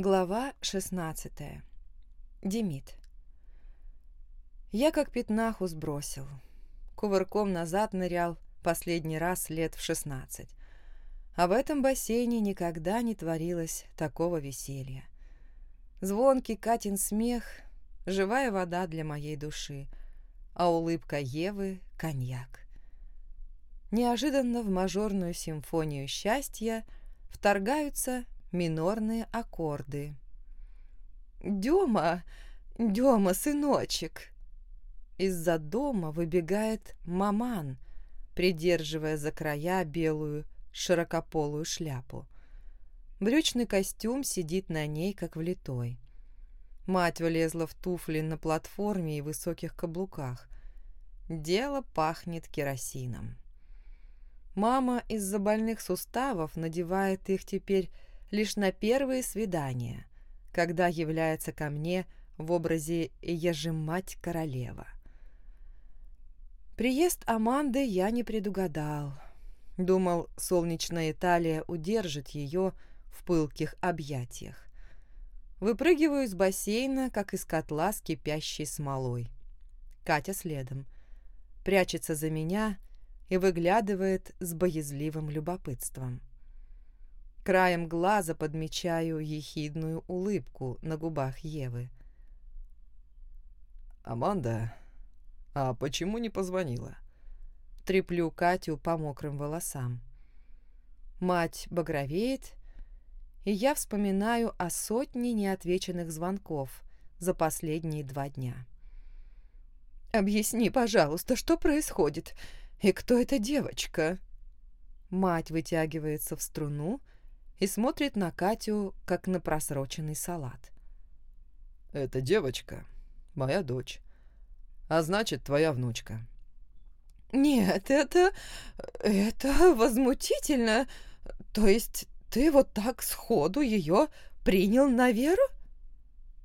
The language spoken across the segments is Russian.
Глава 16. Демид. Я как пятнаху сбросил. Кувырком назад нырял последний раз лет в 16. А в этом бассейне никогда не творилось такого веселья. Звонкий Катин смех, живая вода для моей души, а улыбка Евы — коньяк. Неожиданно в мажорную симфонию счастья вторгаются минорные аккорды. «Дема! Дема, сыночек!» Из-за дома выбегает маман, придерживая за края белую широкополую шляпу. Брючный костюм сидит на ней, как влитой. Мать влезла в туфли на платформе и высоких каблуках. Дело пахнет керосином. Мама из-за больных суставов надевает их теперь лишь на первые свидания, когда является ко мне в образе «Ежемать-королева». Приезд Аманды я не предугадал. Думал, солнечная Италия удержит ее в пылких объятиях. Выпрыгиваю из бассейна, как из котла с кипящей смолой. Катя следом. Прячется за меня и выглядывает с боязливым любопытством. Краем глаза подмечаю ехидную улыбку на губах Евы. «Аманда, а почему не позвонила?» Треплю Катю по мокрым волосам. Мать багровеет, и я вспоминаю о сотне неотвеченных звонков за последние два дня. «Объясни, пожалуйста, что происходит? И кто эта девочка?» Мать вытягивается в струну и смотрит на Катю, как на просроченный салат. «Эта девочка — моя дочь, а значит, твоя внучка». «Нет, это... это возмутительно. То есть ты вот так сходу ее принял на веру?»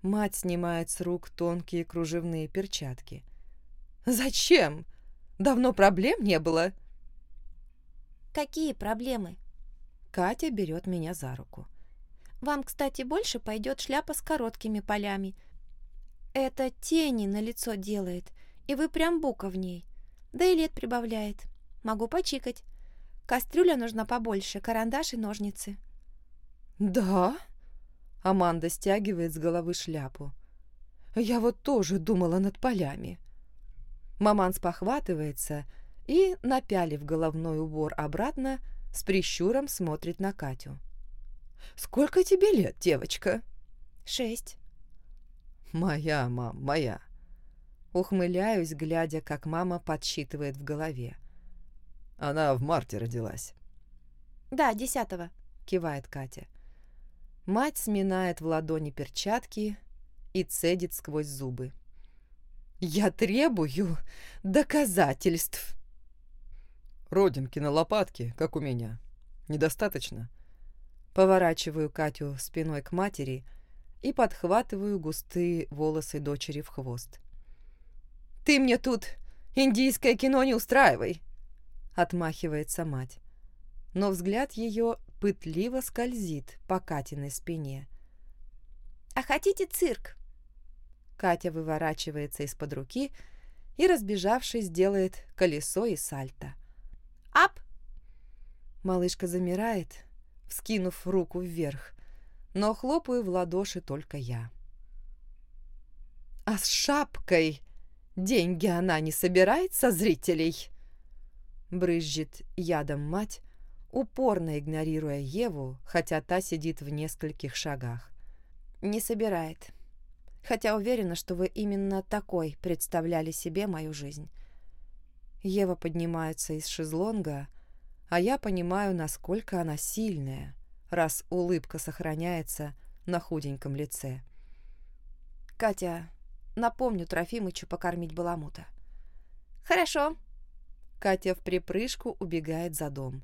Мать снимает с рук тонкие кружевные перчатки. «Зачем? Давно проблем не было?» «Какие проблемы?» Катя берет меня за руку. «Вам, кстати, больше пойдет шляпа с короткими полями. Это тени на лицо делает, и вы прям бука в ней. Да и лет прибавляет. Могу почикать. Кастрюля нужна побольше, карандаш и ножницы». «Да?» Аманда стягивает с головы шляпу. «Я вот тоже думала над полями». Маман спохватывается и, напялив головной убор обратно, с прищуром смотрит на Катю. «Сколько тебе лет, девочка?» «Шесть». «Моя, мам, моя». Ухмыляюсь, глядя, как мама подсчитывает в голове. «Она в марте родилась». «Да, десятого», — кивает Катя. Мать сминает в ладони перчатки и цедит сквозь зубы. «Я требую доказательств!» Родинки на лопатке, как у меня. Недостаточно?» Поворачиваю Катю спиной к матери и подхватываю густые волосы дочери в хвост. «Ты мне тут индийское кино не устраивай!» Отмахивается мать. Но взгляд ее пытливо скользит по Катиной спине. «А хотите цирк?» Катя выворачивается из-под руки и, разбежавшись, делает колесо и сальто. Ап!» Малышка замирает, вскинув руку вверх, но хлопаю в ладоши только я. «А с шапкой деньги она не собирает со зрителей?» Брызжет ядом мать, упорно игнорируя Еву, хотя та сидит в нескольких шагах. «Не собирает. Хотя уверена, что вы именно такой представляли себе мою жизнь. Ева поднимается из шезлонга, а я понимаю, насколько она сильная, раз улыбка сохраняется на худеньком лице. «Катя, напомню Трофимычу покормить баламута». «Хорошо». Катя в припрыжку убегает за дом.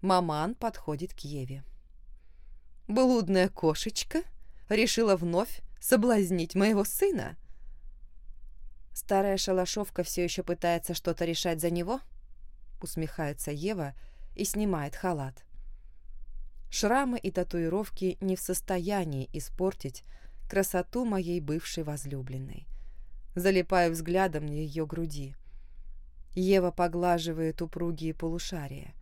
Маман подходит к Еве. «Блудная кошечка решила вновь соблазнить моего сына?» Старая шалашовка все еще пытается что-то решать за него? Усмехается Ева и снимает халат. Шрамы и татуировки не в состоянии испортить красоту моей бывшей возлюбленной. Залипаю взглядом на ее груди. Ева поглаживает упругие полушария.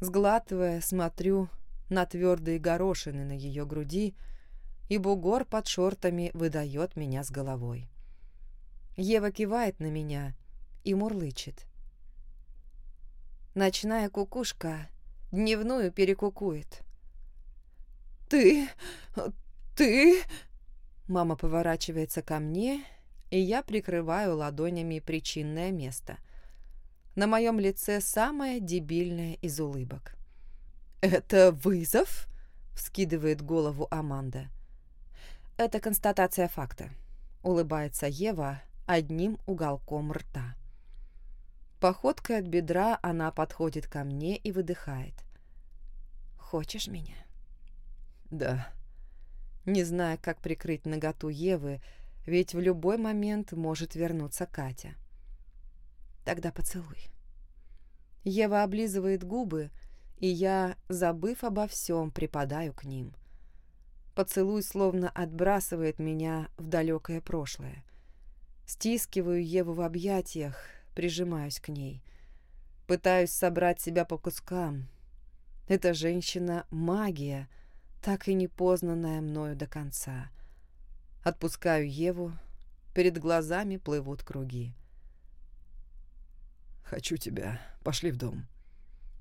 Сглатывая, смотрю на твердые горошины на ее груди, и бугор под шортами выдает меня с головой. Ева кивает на меня и мурлычет. Ночная кукушка дневную перекукует. «Ты... ты...» Мама поворачивается ко мне, и я прикрываю ладонями причинное место. На моем лице самое дебильное из улыбок. «Это вызов?» — вскидывает голову Аманда. «Это констатация факта», — улыбается Ева одним уголком рта. Походкой от бедра она подходит ко мне и выдыхает. «Хочешь меня?» «Да». Не зная, как прикрыть наготу Евы, ведь в любой момент может вернуться Катя. «Тогда поцелуй». Ева облизывает губы, и я, забыв обо всем, припадаю к ним. Поцелуй словно отбрасывает меня в далекое прошлое. Стискиваю Еву в объятиях, прижимаюсь к ней. Пытаюсь собрать себя по кускам. Эта женщина — магия, так и не познанная мною до конца. Отпускаю Еву, перед глазами плывут круги. «Хочу тебя. Пошли в дом».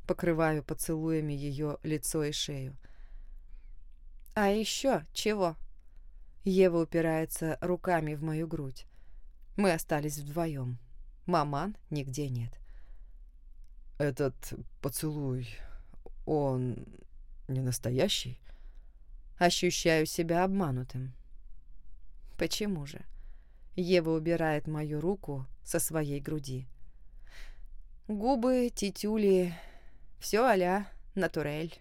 Покрываю поцелуями ее лицо и шею. «А еще чего?» Ева упирается руками в мою грудь. Мы остались вдвоем. Маман нигде нет. «Этот поцелуй, он не настоящий?» Ощущаю себя обманутым. «Почему же?» Ева убирает мою руку со своей груди. Губы, титюли, все а-ля натурель.